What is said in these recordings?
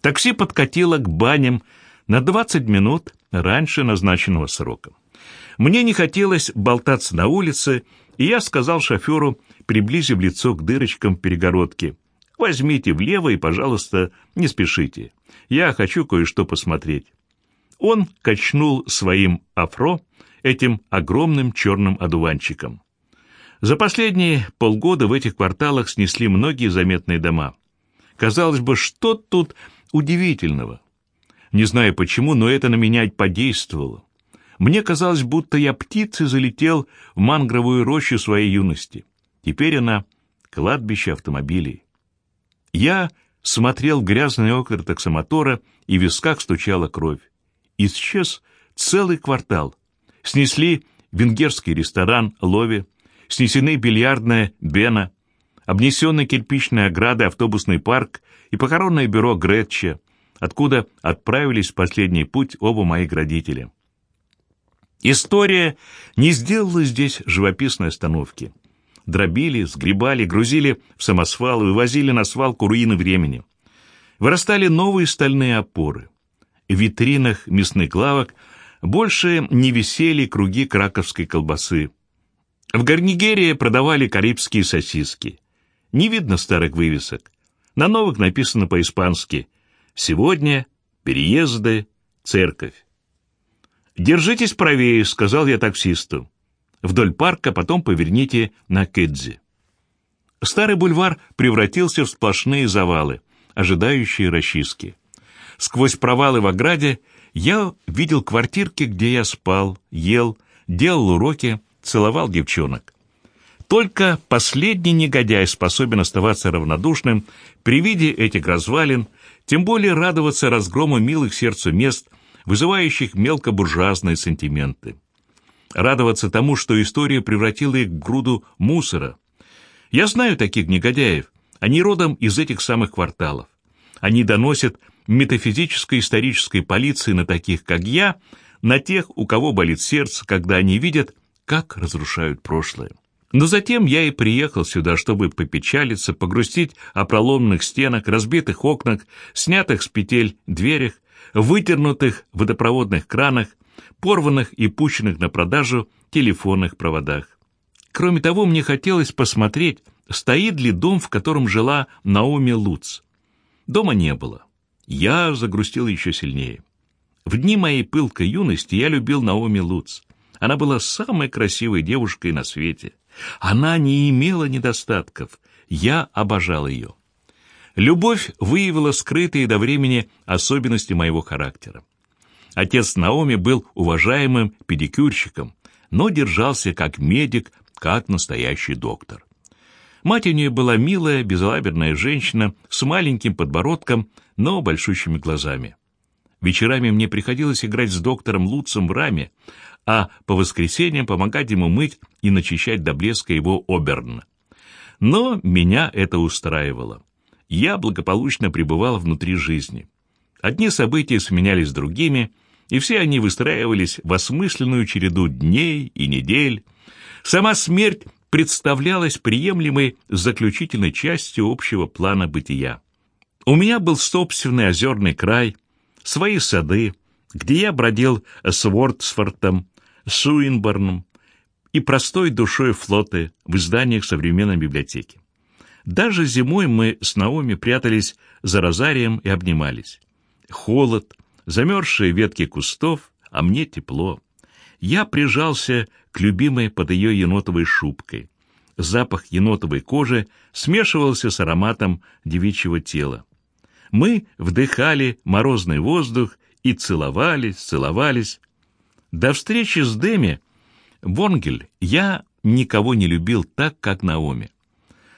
Такси подкатило к баням на 20 минут раньше назначенного срока. Мне не хотелось болтаться на улице, и я сказал шоферу, приблизив лицо к дырочкам перегородки, «Возьмите влево и, пожалуйста, не спешите. Я хочу кое-что посмотреть». Он качнул своим афро этим огромным черным одуванчиком. За последние полгода в этих кварталах снесли многие заметные дома. Казалось бы, что тут удивительного? Не знаю почему, но это на меня подействовало. Мне казалось, будто я птицей залетел в мангровую рощу своей юности. Теперь она — кладбище автомобилей. Я смотрел в грязные окна таксомотора, и в висках стучала кровь. Исчез целый квартал. Снесли венгерский ресторан «Лови», снесены бильярдная «Бена», обнесенный кирпичной оградой автобусный парк и похоронное бюро Гретча, откуда отправились в последний путь оба моих родителя. История не сделала здесь живописной остановки. Дробили, сгребали, грузили в самосвал и вывозили на свалку руины времени. Вырастали новые стальные опоры. В витринах мясных лавок больше не висели круги краковской колбасы. В Гарнигерии продавали карибские сосиски. Не видно старых вывесок. На новых написано по-испански «Сегодня переезды, церковь». «Держитесь правее», — сказал я таксисту. «Вдоль парка, потом поверните на Кэдзи». Старый бульвар превратился в сплошные завалы, ожидающие расчистки. Сквозь провалы в ограде я видел квартирки, где я спал, ел, делал уроки, целовал девчонок. Только последний негодяй способен оставаться равнодушным при виде этих развалин, тем более радоваться разгрому милых сердцу мест, вызывающих мелкобуржуазные сантименты. Радоваться тому, что история превратила их в груду мусора. Я знаю таких негодяев, они родом из этих самых кварталов. Они доносят метафизической исторической полиции на таких, как я, на тех, у кого болит сердце, когда они видят, как разрушают прошлое. Но затем я и приехал сюда, чтобы попечалиться, погрустить о проломных стенах, разбитых окнах, снятых с петель дверях, вытернутых водопроводных кранах, порванных и пущенных на продажу телефонных проводах. Кроме того, мне хотелось посмотреть, стоит ли дом, в котором жила Наоми Луц. Дома не было. Я загрустил еще сильнее. В дни моей пылкой юности я любил Наоми Луц. Она была самой красивой девушкой на свете. Она не имела недостатков. Я обожал ее. Любовь выявила скрытые до времени особенности моего характера. Отец Наоми был уважаемым педикюрщиком, но держался как медик, как настоящий доктор. Мать у нее была милая, безалаберная женщина с маленьким подбородком, но большущими глазами. Вечерами мне приходилось играть с доктором Луцем в раме, а по воскресеньям помогать ему мыть и начищать до блеска его оберн. Но меня это устраивало. Я благополучно пребывал внутри жизни. Одни события сменялись другими, и все они выстраивались в осмысленную череду дней и недель. Сама смерть представлялась приемлемой заключительной частью общего плана бытия. У меня был собственный озерный край, свои сады, где я бродил с Вордсфортом, Суинборном и простой душой флоты в изданиях современной библиотеки. Даже зимой мы с Наоми прятались за розарием и обнимались. Холод, замерзшие ветки кустов, а мне тепло. Я прижался к любимой под ее енотовой шубкой. Запах енотовой кожи смешивался с ароматом девичьего тела. Мы вдыхали морозный воздух и целовались, целовались. До встречи с Деми, Вонгель, я никого не любил так, как Наоми.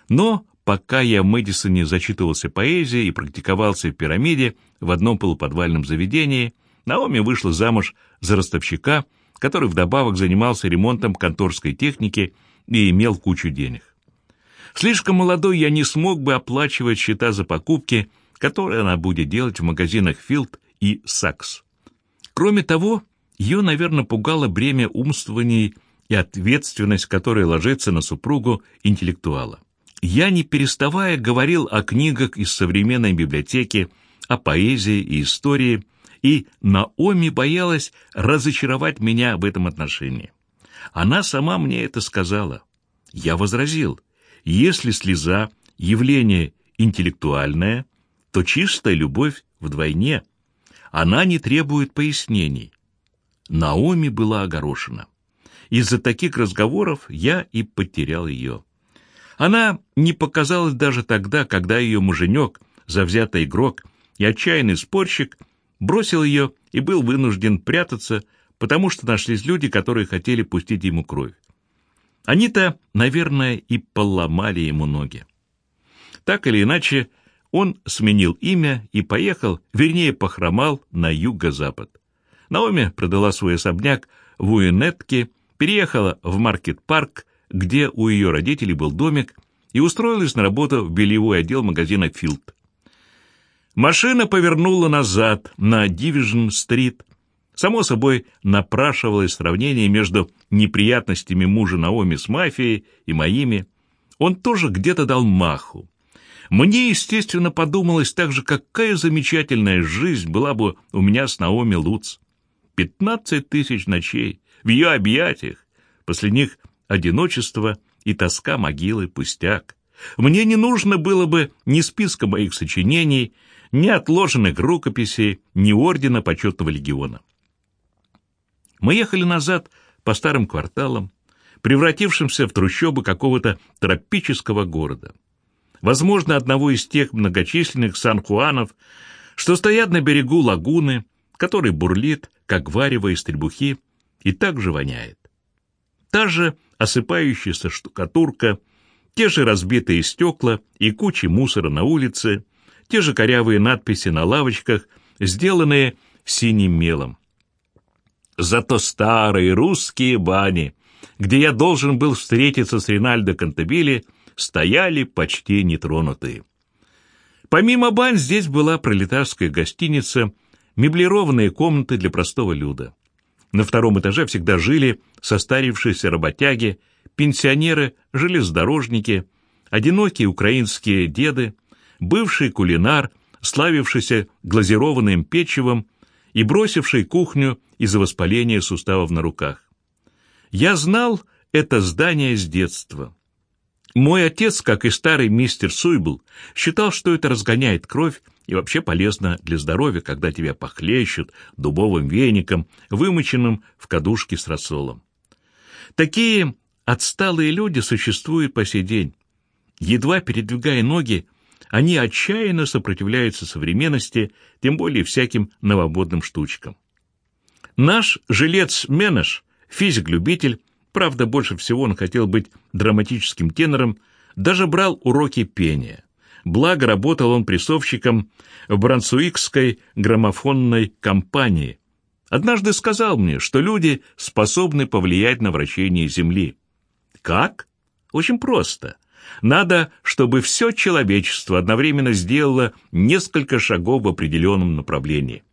Но пока я в Мэдисоне зачитывался поэзией и практиковался в пирамиде в одном полуподвальном заведении, Наоми вышла замуж за ростовщика, который вдобавок занимался ремонтом конторской техники и имел кучу денег. Слишком молодой я не смог бы оплачивать счета за покупки, которые она будет делать в магазинах «Филд» и «Сакс». Кроме того, ее, наверное, пугало бремя умствований и ответственность, которая ложится на супругу интеллектуала. Я, не переставая, говорил о книгах из современной библиотеки, о поэзии и истории, и Наоми боялась разочаровать меня в этом отношении. Она сама мне это сказала. Я возразил, если слеза — явление интеллектуальное, то чистая любовь вдвойне. Она не требует пояснений. Наоми была огорошена. Из-за таких разговоров я и потерял ее. Она не показалась даже тогда, когда ее муженек, завзятый игрок и отчаянный спорщик, бросил ее и был вынужден прятаться, потому что нашлись люди, которые хотели пустить ему кровь. Они-то, наверное, и поломали ему ноги. Так или иначе, он сменил имя и поехал, вернее, похромал на юго-запад. Наоми продала свой особняк в Уинетке, переехала в Маркет-парк, где у ее родителей был домик, и устроилась на работу в бельевой отдел магазина «Филд». Машина повернула назад, на Дивижн-стрит. Само собой, напрашивалось сравнение между неприятностями мужа Наоми с мафией и моими. Он тоже где-то дал маху. Мне, естественно, подумалось так же, какая замечательная жизнь была бы у меня с Наоми Луц. Пятнадцать тысяч ночей в ее объятиях, после них одиночество и тоска могилы пустяк. Мне не нужно было бы ни списка моих сочинений, ни отложенных рукописей, ни ордена почетного легиона. Мы ехали назад по старым кварталам, превратившимся в трущобы какого-то тропического города возможно, одного из тех многочисленных Сан-Хуанов, что стоят на берегу лагуны, который бурлит, как варево из требухи, и также воняет. Та же осыпающаяся штукатурка, те же разбитые стекла и кучи мусора на улице, те же корявые надписи на лавочках, сделанные синим мелом. Зато старые русские бани, где я должен был встретиться с Ринальдо Кантабили, стояли почти нетронутые. Помимо бань здесь была пролетарская гостиница, меблированные комнаты для простого люда. На втором этаже всегда жили состарившиеся работяги, пенсионеры, железнодорожники, одинокие украинские деды, бывший кулинар, славившийся глазированным печевом и бросивший кухню из-за воспаления суставов на руках. Я знал это здание с детства. Мой отец, как и старый мистер Суйбл, считал, что это разгоняет кровь и вообще полезно для здоровья, когда тебя похлещут дубовым веником, вымоченным в кадушке с рассолом. Такие отсталые люди существуют по сей день. Едва передвигая ноги, они отчаянно сопротивляются современности, тем более всяким новомодным штучкам. Наш жилец Менеш, физик-любитель, Правда, больше всего он хотел быть драматическим тенором, даже брал уроки пения. Благо, работал он прессовщиком в Брансуикской граммофонной компании. Однажды сказал мне, что люди способны повлиять на вращение Земли. Как? Очень просто. Надо, чтобы все человечество одновременно сделало несколько шагов в определенном направлении.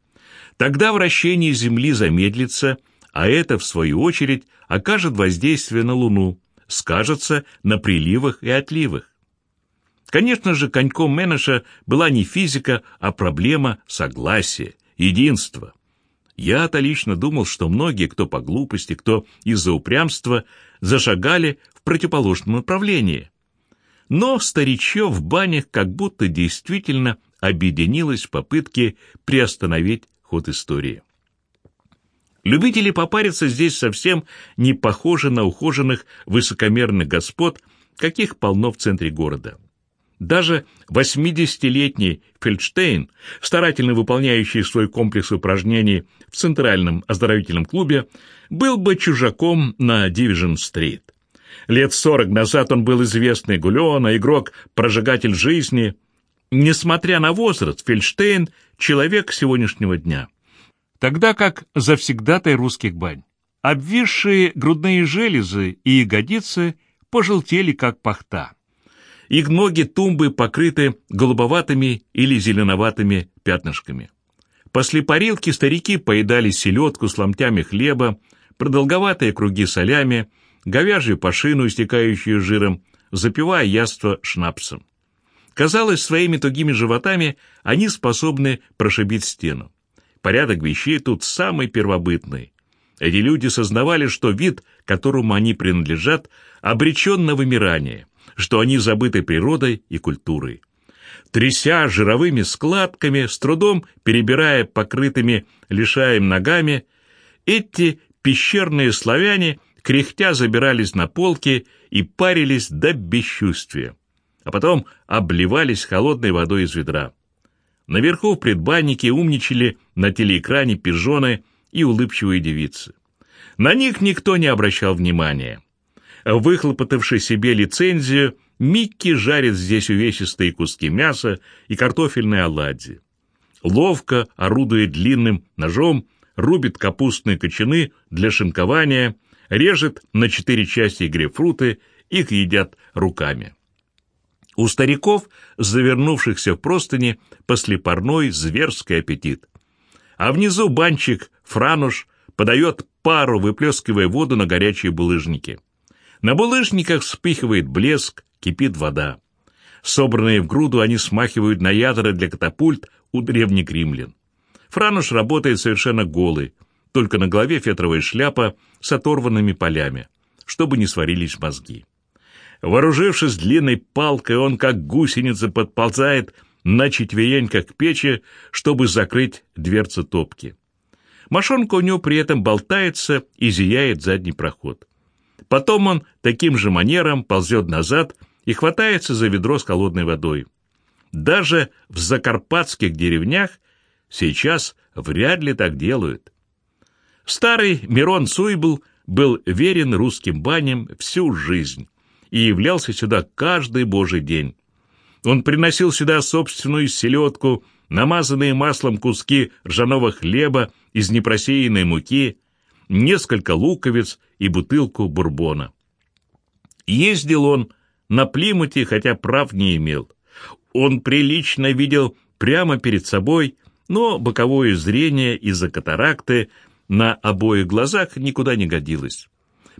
Тогда вращение Земли замедлится, а это, в свою очередь, окажет воздействие на Луну, скажется на приливах и отливах. Конечно же, коньком Менеша была не физика, а проблема согласия, единства. Я-то лично думал, что многие, кто по глупости, кто из-за упрямства, зашагали в противоположном направлении. Но старичье в банях как будто действительно объединилось в попытке приостановить ход истории. Любители попариться здесь совсем не похожи на ухоженных высокомерных господ, каких полно в центре города. Даже 80-летний Фельдштейн, старательно выполняющий свой комплекс упражнений в Центральном оздоровительном клубе, был бы чужаком на Дивижн-стрит. Лет сорок назад он был известный гулёна, игрок, прожигатель жизни. Несмотря на возраст, Фельдштейн — человек сегодняшнего дня — тогда как завсегдатай русских бань. Обвисшие грудные железы и ягодицы пожелтели, как пахта. Их ноги тумбы покрыты голубоватыми или зеленоватыми пятнышками. После парилки старики поедали селедку с ломтями хлеба, продолговатые круги солями, говяжью пашину, истекающую жиром, запивая яство шнапсом. Казалось, своими тугими животами они способны прошибить стену. Порядок вещей тут самый первобытный. Эти люди сознавали, что вид, которому они принадлежат, обречен на вымирание, что они забыты природой и культурой. Тряся жировыми складками, с трудом перебирая покрытыми лишаем ногами, эти пещерные славяне кряхтя забирались на полки и парились до бесчувствия, а потом обливались холодной водой из ведра. Наверху в предбаннике умничали на телеэкране пижоны и улыбчивые девицы. На них никто не обращал внимания. Выхлопотавший себе лицензию, Микки жарит здесь увесистые куски мяса и картофельные оладьи. Ловко, орудуя длинным ножом, рубит капустные кочаны для шинкования, режет на четыре части грейпфруты, их едят руками. У стариков, завернувшихся в простыни, после парной зверский аппетит. А внизу банчик Франуш подает пару, выплескивая воду на горячие булыжники. На булыжниках вспыхивает блеск, кипит вода. Собранные в груду, они смахивают на ядра для катапульт у древних римлян. Франуш работает совершенно голый, только на голове фетровая шляпа с оторванными полями, чтобы не сварились мозги. Вооружившись длинной палкой, он, как гусеница, подползает на четвереньках к печи, чтобы закрыть дверцу топки. Машонка у него при этом болтается и зияет задний проход. Потом он таким же манером ползет назад и хватается за ведро с холодной водой. Даже в закарпатских деревнях сейчас вряд ли так делают. Старый Мирон Суйбл был верен русским баням всю жизнь и являлся сюда каждый божий день. Он приносил сюда собственную селедку, намазанные маслом куски ржаного хлеба из непросеянной муки, несколько луковиц и бутылку бурбона. Ездил он на Плимуте, хотя прав не имел. Он прилично видел прямо перед собой, но боковое зрение из-за катаракты на обоих глазах никуда не годилось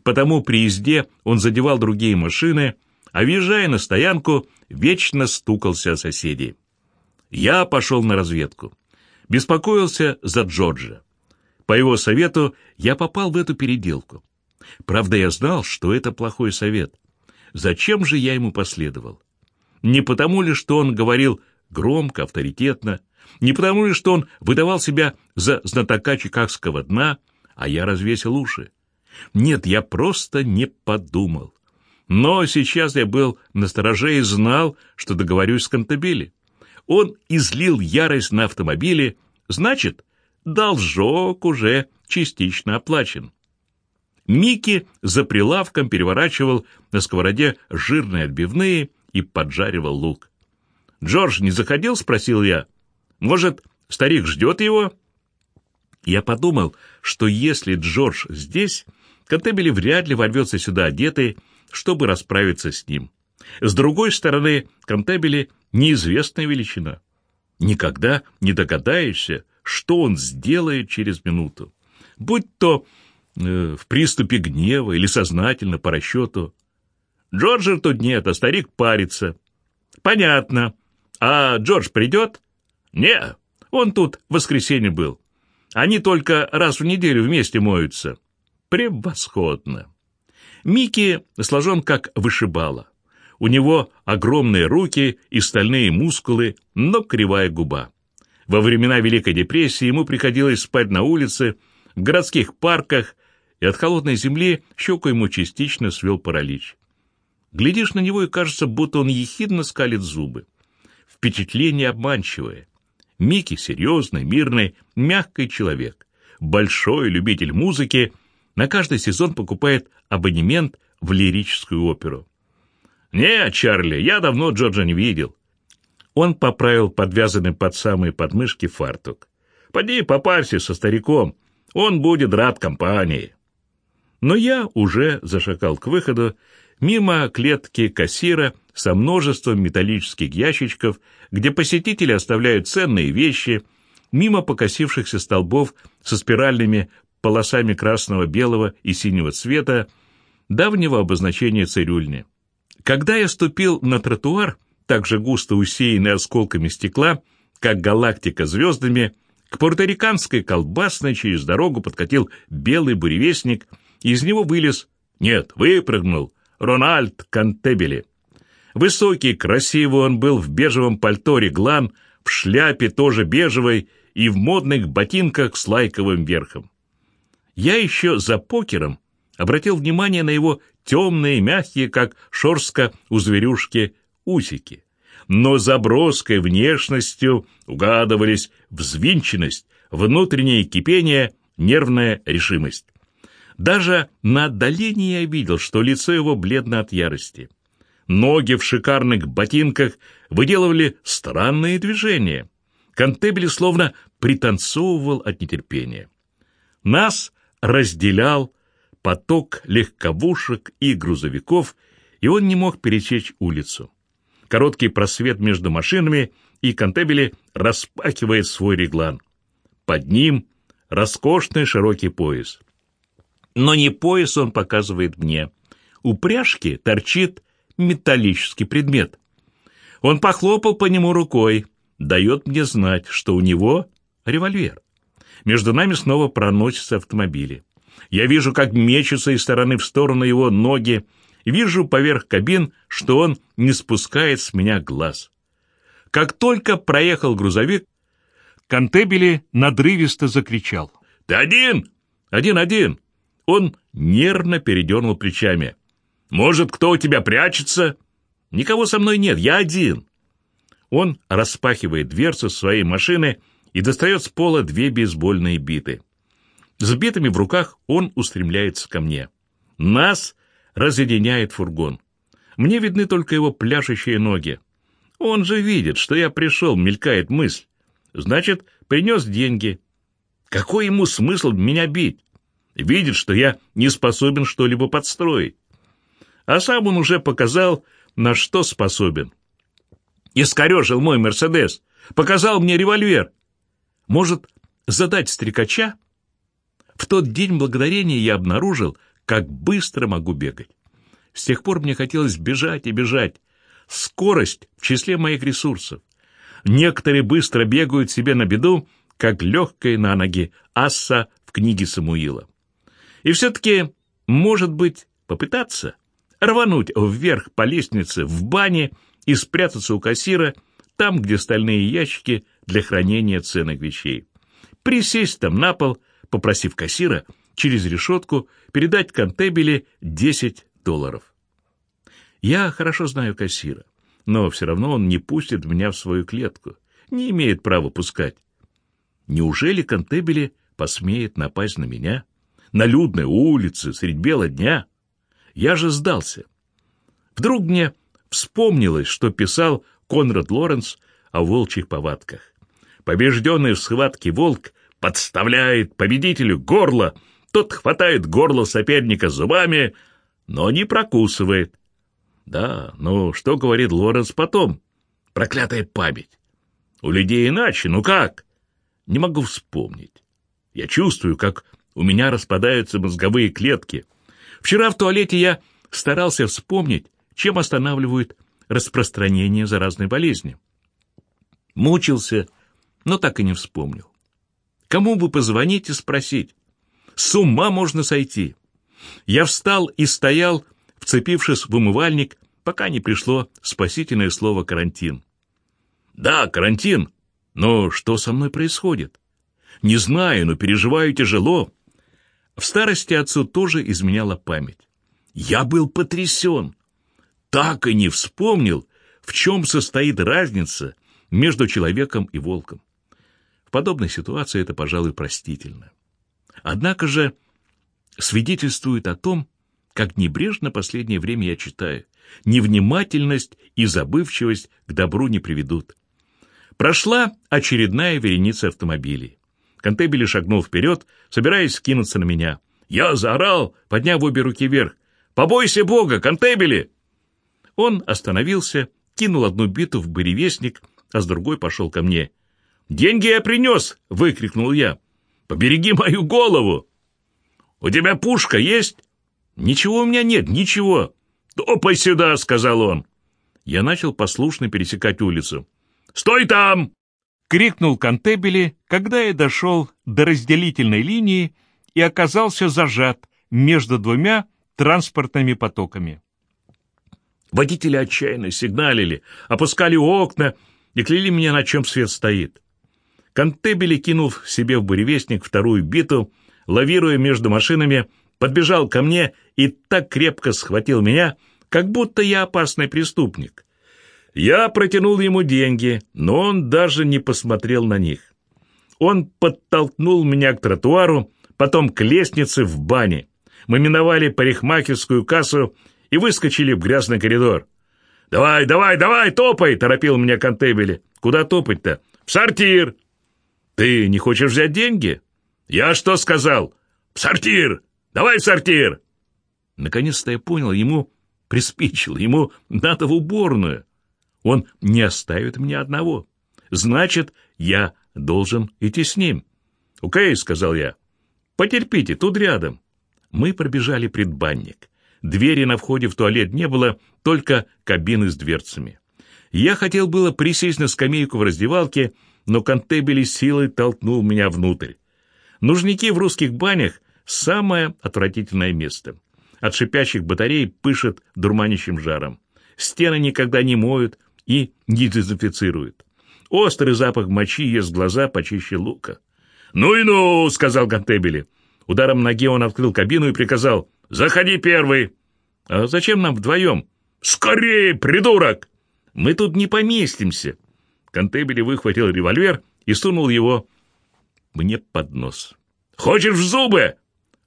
потому при езде он задевал другие машины, а въезжая на стоянку, вечно стукался о соседей. Я пошел на разведку. Беспокоился за Джорджа. По его совету я попал в эту переделку. Правда, я знал, что это плохой совет. Зачем же я ему последовал? Не потому ли, что он говорил громко, авторитетно, не потому ли, что он выдавал себя за знатока чикагского дна, а я развесил уши. Нет, я просто не подумал. Но сейчас я был настороже и знал, что договорюсь с Кантабили. Он излил ярость на автомобиле, значит, должок уже частично оплачен. Микки за прилавком переворачивал на сковороде жирные отбивные и поджаривал лук. «Джордж не заходил?» — спросил я. «Может, старик ждет его?» Я подумал, что если Джордж здесь, Контебели вряд ли ворвется сюда одетый, чтобы расправиться с ним. С другой стороны, Контебели — неизвестная величина. Никогда не догадаешься, что он сделает через минуту. Будь то э, в приступе гнева или сознательно по расчету. Джорджа тут нет, а старик парится. Понятно. А Джордж придет? Не, он тут в воскресенье был. Они только раз в неделю вместе моются. Превосходно! Микки сложен как вышибала. У него огромные руки и стальные мускулы, но кривая губа. Во времена Великой депрессии ему приходилось спать на улице, в городских парках, и от холодной земли щеку ему частично свел паралич. Глядишь на него, и кажется, будто он ехидно скалит зубы. Впечатление обманчивое. Микки серьезный, мирный, мягкий человек, большой любитель музыки на каждый сезон покупает абонемент в лирическую оперу. «Не, Чарли, я давно Джорджа не видел». Он поправил подвязанный под самые подмышки фартук. «Поди попарься со стариком, он будет рад компании». Но я уже зашагал к выходу, мимо клетки кассира со множеством металлических ящичков, где посетители оставляют ценные вещи, мимо покосившихся столбов со спиральными полосами красного, белого и синего цвета, давнего обозначения цирюльни. Когда я ступил на тротуар, так же густо усеянный осколками стекла, как галактика звездами, к пуэрториканской колбасной через дорогу подкатил белый буревестник, из него вылез, нет, выпрыгнул, Рональд Кантебели. Высокий, красивый он был в бежевом пальто реглан, в шляпе тоже бежевой и в модных ботинках с лайковым верхом. Я еще за покером обратил внимание на его темные, мягкие, как шорстка у зверюшки, усики. Но за броской внешностью угадывались взвинченность, внутреннее кипение, нервная решимость. Даже на отдалении я видел, что лицо его бледно от ярости. Ноги в шикарных ботинках выделывали странные движения. Кантебели словно пританцовывал от нетерпения. Нас разделял поток легковушек и грузовиков, и он не мог пересечь улицу. Короткий просвет между машинами, и Кантебели распахивает свой реглан. Под ним роскошный широкий пояс. Но не пояс он показывает мне. У пряжки торчит металлический предмет. Он похлопал по нему рукой, дает мне знать, что у него револьвер. Между нами снова проносятся автомобили. Я вижу, как мечутся из стороны в сторону его ноги, вижу поверх кабин, что он не спускает с меня глаз. Как только проехал грузовик, Кантебели надрывисто закричал. «Ты один! Один-один!» Он нервно передернул плечами. «Может, кто у тебя прячется?» «Никого со мной нет, я один». Он распахивает дверцу своей машины и достает с пола две бейсбольные биты. С битами в руках он устремляется ко мне. Нас разъединяет фургон. Мне видны только его пляшущие ноги. Он же видит, что я пришел, мелькает мысль. Значит, принес деньги. Какой ему смысл меня бить? Видит, что я не способен что-либо подстроить. А сам он уже показал, на что способен. Искорежил мой «Мерседес», показал мне револьвер. Может, задать стрекача? В тот день благодарения я обнаружил, как быстро могу бегать. С тех пор мне хотелось бежать и бежать. Скорость в числе моих ресурсов. Некоторые быстро бегают себе на беду, как легкой на ноги асса в книге Самуила. И все-таки, может быть, попытаться рвануть вверх по лестнице в бане и спрятаться у кассира, там, где стальные ящики для хранения ценных вещей. Присесть там на пол попросив кассира через решетку передать Кантебеле 10 долларов. Я хорошо знаю кассира, но все равно он не пустит меня в свою клетку, не имеет права пускать. Неужели Кантебеле посмеет напасть на меня? На людной улице, средь бела дня? Я же сдался. Вдруг мне вспомнилось, что писал Конрад Лоренс о волчьих повадках. Побежденный в схватке волк подставляет победителю горло, тот хватает горло соперника зубами, но не прокусывает. Да, ну что говорит Лоренс потом? Проклятая память. У людей иначе, ну как? Не могу вспомнить. Я чувствую, как у меня распадаются мозговые клетки. Вчера в туалете я старался вспомнить, чем останавливают распространение заразной болезни. Мучился, но так и не вспомнил. Кому бы позвонить и спросить? С ума можно сойти. Я встал и стоял, вцепившись в умывальник, пока не пришло спасительное слово «карантин». Да, карантин, но что со мной происходит? Не знаю, но переживаю тяжело. В старости отцу тоже изменяла память. Я был потрясен. Так и не вспомнил, в чем состоит разница между человеком и волком. В подобной ситуации это, пожалуй, простительно. Однако же свидетельствует о том, как небрежно последнее время я читаю. Невнимательность и забывчивость к добру не приведут. Прошла очередная вереница автомобилей. Контебели шагнул вперед, собираясь скинуться на меня. Я заорал, подняв обе руки вверх. «Побойся Бога, Контебели!» Он остановился, кинул одну биту в буревестник, а с другой пошел ко мне. «Деньги я принес!» — выкрикнул я. «Побереги мою голову!» «У тебя пушка есть?» «Ничего у меня нет, ничего!» «Топай сюда!» — сказал он. Я начал послушно пересекать улицу. «Стой там!» — крикнул Кантебели, когда я дошел до разделительной линии и оказался зажат между двумя транспортными потоками. Водители отчаянно сигналили, опускали окна и кляли меня, на чем свет стоит. Кантебели, кинув себе в буревестник вторую биту, лавируя между машинами, подбежал ко мне и так крепко схватил меня, как будто я опасный преступник. Я протянул ему деньги, но он даже не посмотрел на них. Он подтолкнул меня к тротуару, потом к лестнице в бане. Мы миновали парикмахерскую кассу и выскочили в грязный коридор. «Давай, давай, давай, топай!» — торопил меня Контебели. «Куда топать-то?» «В сортир!» «Ты не хочешь взять деньги?» «Я что сказал?» «В сортир! Давай в сортир!» Наконец-то я понял, ему приспичило, ему надо в уборную. Он не оставит меня одного. Значит, я должен идти с ним. «Окей», — сказал я. «Потерпите, тут рядом». Мы пробежали предбанник. Двери на входе в туалет не было, только кабины с дверцами. Я хотел было присесть на скамейку в раздевалке, но контебели силой толкнул меня внутрь. Нужники в русских банях — самое отвратительное место. От шипящих батарей пышет дурманящим жаром. Стены никогда не моют и не дезинфицируют. Острый запах мочи ест глаза почище лука. «Ну и ну!» — сказал Гантебели. Ударом ноги он открыл кабину и приказал «Заходи первый!» «А зачем нам вдвоем?» «Скорее, придурок!» «Мы тут не поместимся!» Контебели выхватил револьвер и сунул его мне под нос. «Хочешь в зубы?»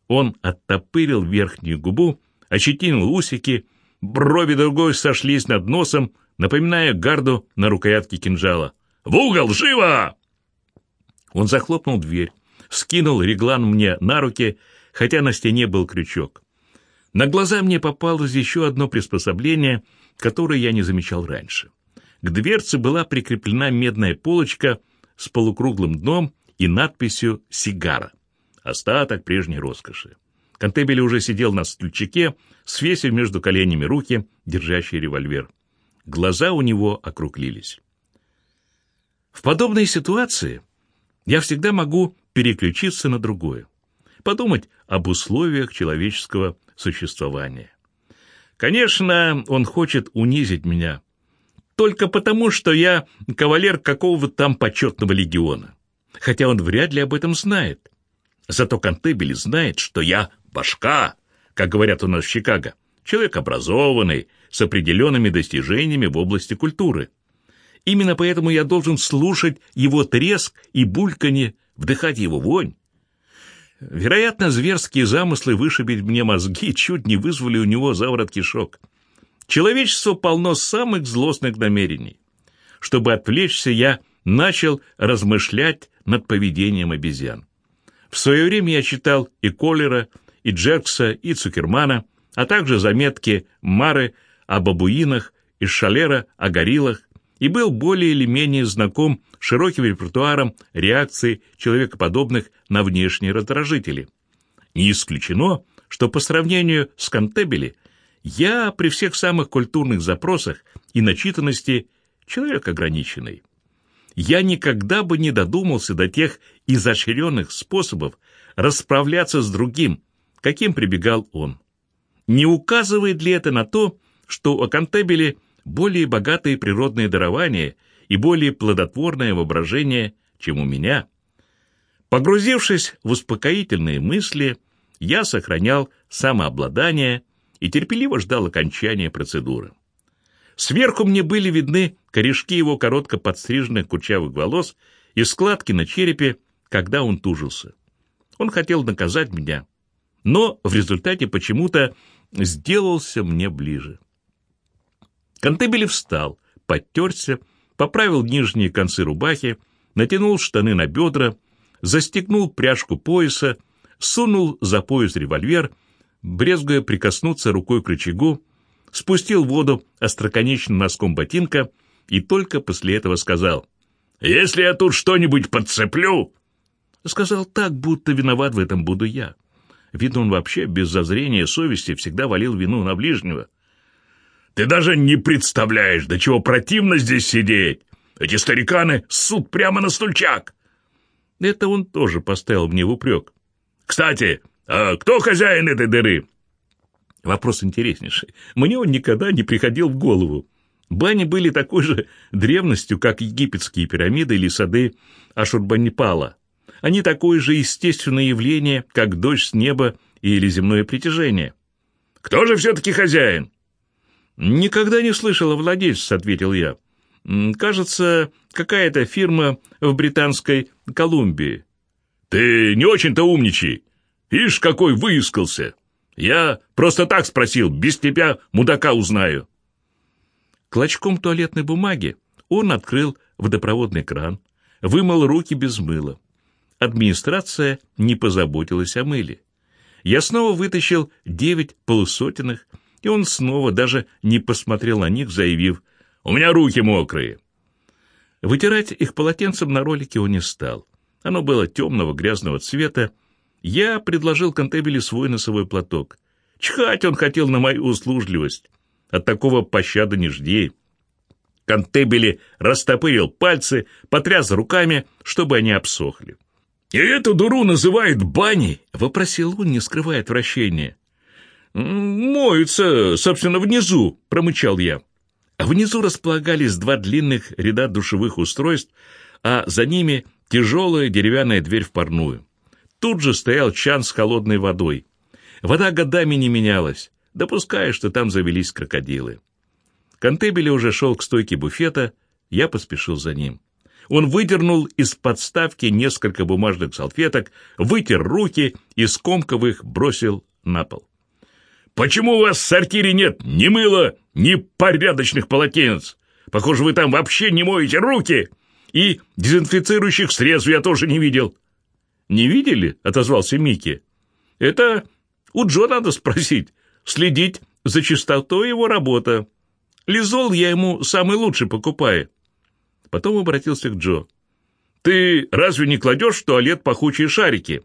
Он оттопырил верхнюю губу, ощетинил усики, брови другой сошлись над носом, напоминая гарду на рукоятке кинжала. «В угол, живо!» Он захлопнул дверь, скинул реглан мне на руки, хотя на стене был крючок. На глаза мне попалось еще одно приспособление, которое я не замечал раньше. К дверце была прикреплена медная полочка с полукруглым дном и надписью «Сигара». Остаток прежней роскоши. Контебели уже сидел на стульчике, свесив между коленями руки, держащий револьвер. Глаза у него округлились. В подобной ситуации я всегда могу переключиться на другое, подумать об условиях человеческого существования. Конечно, он хочет унизить меня, только потому, что я кавалер какого-то там почетного легиона, хотя он вряд ли об этом знает. Зато Кантебели знает, что я башка, как говорят у нас в Чикаго, человек образованный, с определенными достижениями в области культуры. Именно поэтому я должен слушать его треск и бульканье, вдыхать его вонь. Вероятно, зверские замыслы вышибить мне мозги чуть не вызвали у него заворот кишок. Человечество полно самых злостных намерений. Чтобы отвлечься, я начал размышлять над поведением обезьян. В свое время я читал и Коллера, и Джеркса, и Цукермана, а также заметки Мары о бабуинах, и Шалера о гориллах, и был более или менее знаком с широким репертуаром реакций человекоподобных на внешние раздражители. Не исключено, что по сравнению с Кантебели я при всех самых культурных запросах и начитанности человек ограниченный. Я никогда бы не додумался до тех изощренных способов расправляться с другим, каким прибегал он. Не указывает ли это на то, что у Кантебели – более богатые природные дарования и более плодотворное воображение, чем у меня. Погрузившись в успокоительные мысли, я сохранял самообладание и терпеливо ждал окончания процедуры. Сверху мне были видны корешки его коротко подстриженных кучавых волос и складки на черепе, когда он тужился. Он хотел наказать меня, но в результате почему-то сделался мне ближе. Кантебелев встал, подтерся, поправил нижние концы рубахи, натянул штаны на бедра, застегнул пряжку пояса, сунул за пояс револьвер, брезгуя прикоснуться рукой к рычагу, спустил воду остроконечным носком ботинка и только после этого сказал «Если я тут что-нибудь подцеплю...» Сказал так, будто виноват в этом буду я. Видно, он вообще без зазрения совести всегда валил вину на ближнего. Ты даже не представляешь, до чего противно здесь сидеть. Эти стариканы ссут прямо на стульчак. Это он тоже поставил мне в упрек. Кстати, а кто хозяин этой дыры? Вопрос интереснейший. Мне он никогда не приходил в голову. Бани были такой же древностью, как египетские пирамиды или сады Ашурбанипала. Они такое же естественное явление, как дождь с неба или земное притяжение. «Кто же все-таки хозяин?» «Никогда не слышал о владельце», — ответил я. Кажется, какая-то фирма в Британской Колумбии. Ты не очень-то умничай. Ишь, какой выискался. Я просто так спросил, без тебя мудака узнаю. Клочком туалетной бумаги он открыл водопроводный кран, вымыл руки без мыла. Администрация не позаботилась о мыле. Я снова вытащил девять полусотенных, и он снова даже не посмотрел на них, заявив у меня руки мокрые. Вытирать их полотенцем на ролике он не стал. Оно было темного грязного цвета. Я предложил Контебеле свой носовой платок. Чхать он хотел на мою услужливость. От такого пощады не жди. Контебели растопырил пальцы, потряс руками, чтобы они обсохли. «И эту дуру называют баней?» — вопросил он, не скрывая отвращения. «Моются, собственно, внизу», — промычал я. Внизу располагались два длинных ряда душевых устройств, а за ними тяжелая деревянная дверь в парную. Тут же стоял чан с холодной водой. Вода годами не менялась, допуская, что там завелись крокодилы. Контебели уже шел к стойке буфета, я поспешил за ним. Он выдернул из подставки несколько бумажных салфеток, вытер руки и, скомкав их, бросил на пол. Почему у вас в сортире нет ни мыла, ни порядочных полотенец? Похоже, вы там вообще не моете руки. И дезинфицирующих средств я тоже не видел». «Не видели?» — отозвался Микки. «Это у Джо надо спросить. Следить за чистотой его работа. Лизол я ему самый лучший покупаю». Потом обратился к Джо. «Ты разве не кладешь в туалет пахучие шарики?»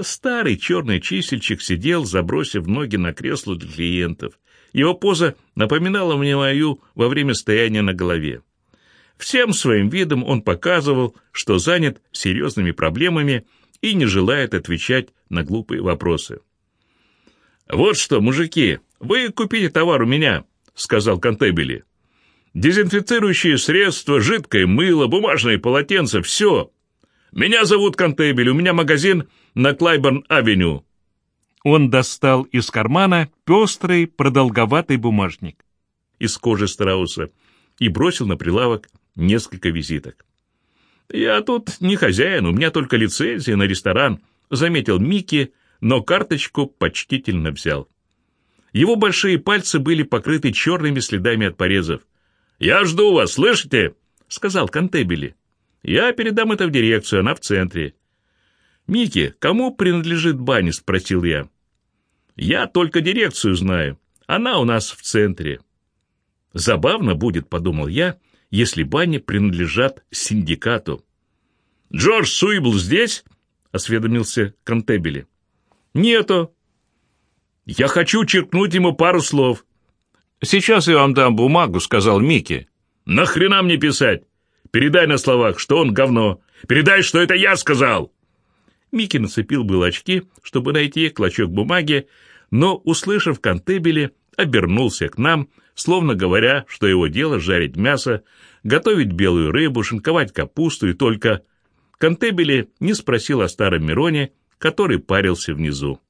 Старый черный чистильщик сидел, забросив ноги на кресло для клиентов. Его поза напоминала мне мою во время стояния на голове. Всем своим видом он показывал, что занят серьезными проблемами и не желает отвечать на глупые вопросы. «Вот что, мужики, вы купили товар у меня», — сказал Контебели. «Дезинфицирующие средства, жидкое мыло, бумажные полотенца — все. Меня зовут Контебель, у меня магазин на Клайборн-авеню». Он достал из кармана пестрый продолговатый бумажник из кожи страуса и бросил на прилавок несколько визиток. «Я тут не хозяин, у меня только лицензия на ресторан», — заметил Микки, но карточку почтительно взял. Его большие пальцы были покрыты черными следами от порезов. «Я жду вас, слышите?» — сказал Контебели. «Я передам это в дирекцию, она в центре. «Микки, кому принадлежит баня?» – спросил я. «Я только дирекцию знаю. Она у нас в центре». «Забавно будет», – подумал я, – «если бани принадлежат синдикату». «Джордж Суибл здесь?» – осведомился Контебели. «Нету». «Я хочу черкнуть ему пару слов». «Сейчас я вам дам бумагу», – сказал Микки. «Нахрена мне писать? Передай на словах, что он говно. Передай, что это я сказал». Микки нацепил был очки, чтобы найти клочок бумаги, но, услышав контебели, обернулся к нам, словно говоря, что его дело жарить мясо, готовить белую рыбу, шинковать капусту и только... Контебели не спросил о старом Мироне, который парился внизу.